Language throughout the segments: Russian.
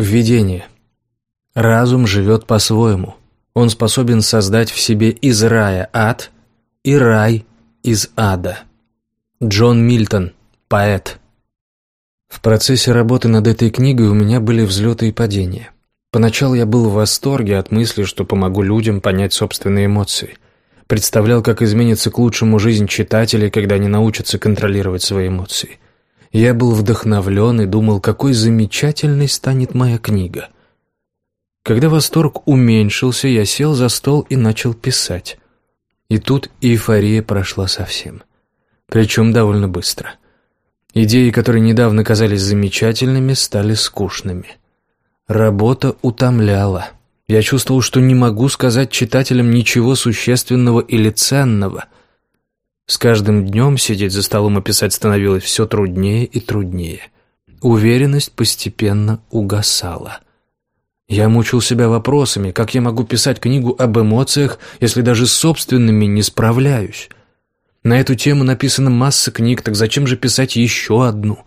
Введение. Разум живет по-своему. Он способен создать в себе из рая ад и рай из ада. Джон Мильтон, поэт. В процессе работы над этой книгой у меня были взлеты и падения. Поначалу я был в восторге от мысли, что помогу людям понять собственные эмоции. Представлял, как изменится к лучшему жизнь читателей, когда они научатся контролировать свои эмоции. Я был вдохновлен и думал, какой замечательной станет моя книга. Когда восторг уменьшился, я сел за стол и начал писать. И тут эйфория прошла совсем. Причем довольно быстро. Идеи, которые недавно казались замечательными, стали скучными. Работа утомляла. Я чувствовал, что не могу сказать читателям ничего существенного или ценного – с каждым днем сидеть за столом и писать становилось все труднее и труднее. Уверенность постепенно угасала. Я мучил себя вопросами, как я могу писать книгу об эмоциях, если даже с собственными не справляюсь. На эту тему написана масса книг, так зачем же писать еще одну?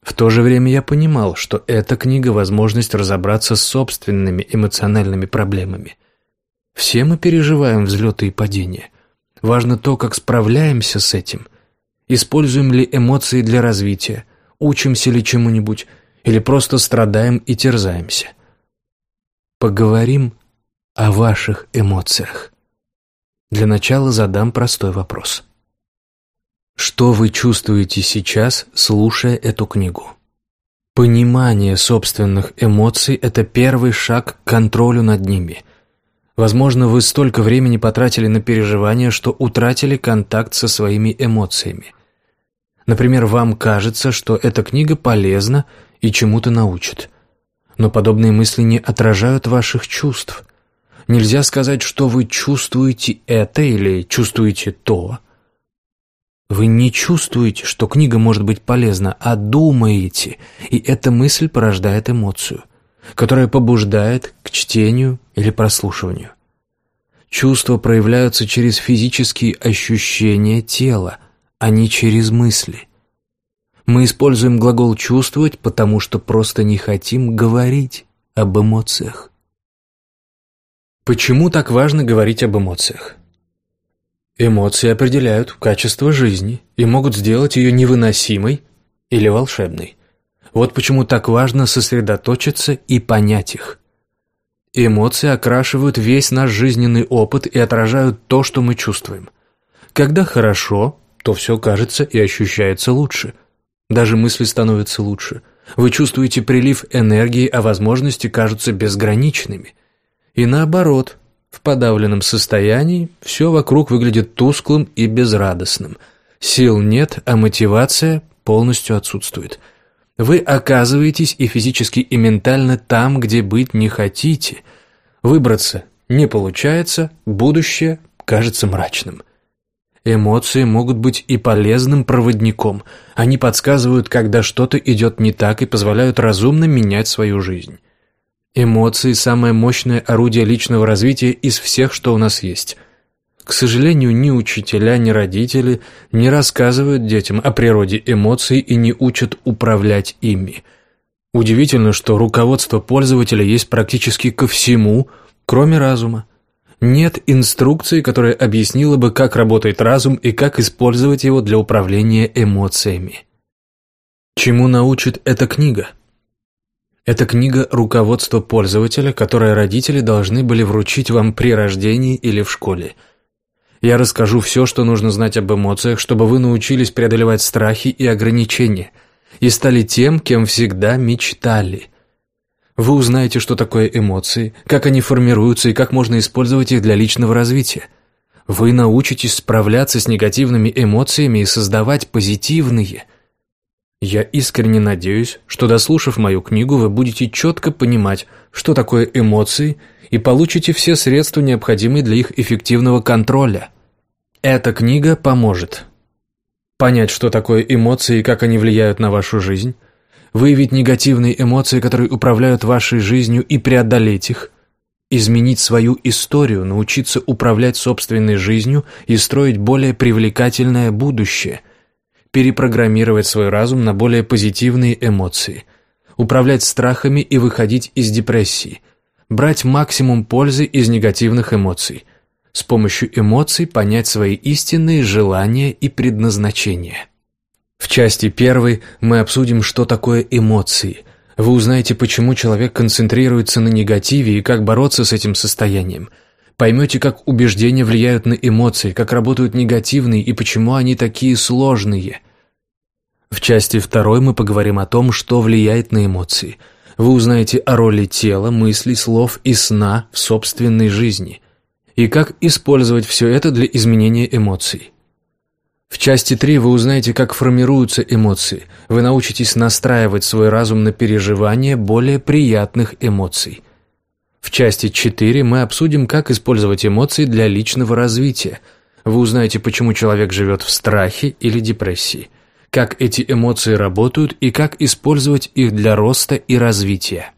В то же время я понимал, что эта книга – возможность разобраться с собственными эмоциональными проблемами. Все мы переживаем взлеты и падения – Важно то, как справляемся с этим. Используем ли эмоции для развития, учимся ли чему-нибудь, или просто страдаем и терзаемся. Поговорим о ваших эмоциях. Для начала задам простой вопрос. Что вы чувствуете сейчас, слушая эту книгу? Понимание собственных эмоций – это первый шаг к контролю над ними – Возможно, вы столько времени потратили на переживания, что утратили контакт со своими эмоциями. Например, вам кажется, что эта книга полезна и чему-то научит. Но подобные мысли не отражают ваших чувств. Нельзя сказать, что вы чувствуете это или чувствуете то. Вы не чувствуете, что книга может быть полезна, а думаете, и эта мысль порождает эмоцию которая побуждает к чтению или прослушиванию. Чувства проявляются через физические ощущения тела, а не через мысли. Мы используем глагол «чувствовать», потому что просто не хотим говорить об эмоциях. Почему так важно говорить об эмоциях? Эмоции определяют качество жизни и могут сделать ее невыносимой или волшебной. Вот почему так важно сосредоточиться и понять их. Эмоции окрашивают весь наш жизненный опыт и отражают то, что мы чувствуем. Когда хорошо, то все кажется и ощущается лучше. Даже мысли становятся лучше. Вы чувствуете прилив энергии, а возможности кажутся безграничными. И наоборот, в подавленном состоянии все вокруг выглядит тусклым и безрадостным. Сил нет, а мотивация полностью отсутствует – вы оказываетесь и физически, и ментально там, где быть не хотите. Выбраться не получается, будущее кажется мрачным. Эмоции могут быть и полезным проводником. Они подсказывают, когда что-то идет не так и позволяют разумно менять свою жизнь. Эмоции – самое мощное орудие личного развития из всех, что у нас есть – к сожалению, ни учителя, ни родители не рассказывают детям о природе эмоций и не учат управлять ими. Удивительно, что руководство пользователя есть практически ко всему, кроме разума. Нет инструкции, которая объяснила бы, как работает разум и как использовать его для управления эмоциями. Чему научит эта книга? Это книга руководства пользователя, которое родители должны были вручить вам при рождении или в школе – я расскажу все, что нужно знать об эмоциях, чтобы вы научились преодолевать страхи и ограничения и стали тем, кем всегда мечтали. Вы узнаете, что такое эмоции, как они формируются и как можно использовать их для личного развития. Вы научитесь справляться с негативными эмоциями и создавать позитивные. Я искренне надеюсь, что, дослушав мою книгу, вы будете четко понимать, что такое эмоции – и получите все средства, необходимые для их эффективного контроля. Эта книга поможет. Понять, что такое эмоции и как они влияют на вашу жизнь, выявить негативные эмоции, которые управляют вашей жизнью и преодолеть их, изменить свою историю, научиться управлять собственной жизнью и строить более привлекательное будущее, перепрограммировать свой разум на более позитивные эмоции – управлять страхами и выходить из депрессии, брать максимум пользы из негативных эмоций, с помощью эмоций понять свои истинные желания и предназначения. В части первой мы обсудим, что такое эмоции. Вы узнаете, почему человек концентрируется на негативе и как бороться с этим состоянием. Поймете, как убеждения влияют на эмоции, как работают негативные и почему они такие сложные. В части второй мы поговорим о том, что влияет на эмоции. Вы узнаете о роли тела, мыслей, слов и сна в собственной жизни. И как использовать все это для изменения эмоций. В части 3 вы узнаете, как формируются эмоции. Вы научитесь настраивать свой разум на переживание более приятных эмоций. В части 4 мы обсудим, как использовать эмоции для личного развития. Вы узнаете, почему человек живет в страхе или депрессии, как эти эмоции работают и как использовать их для роста и развития.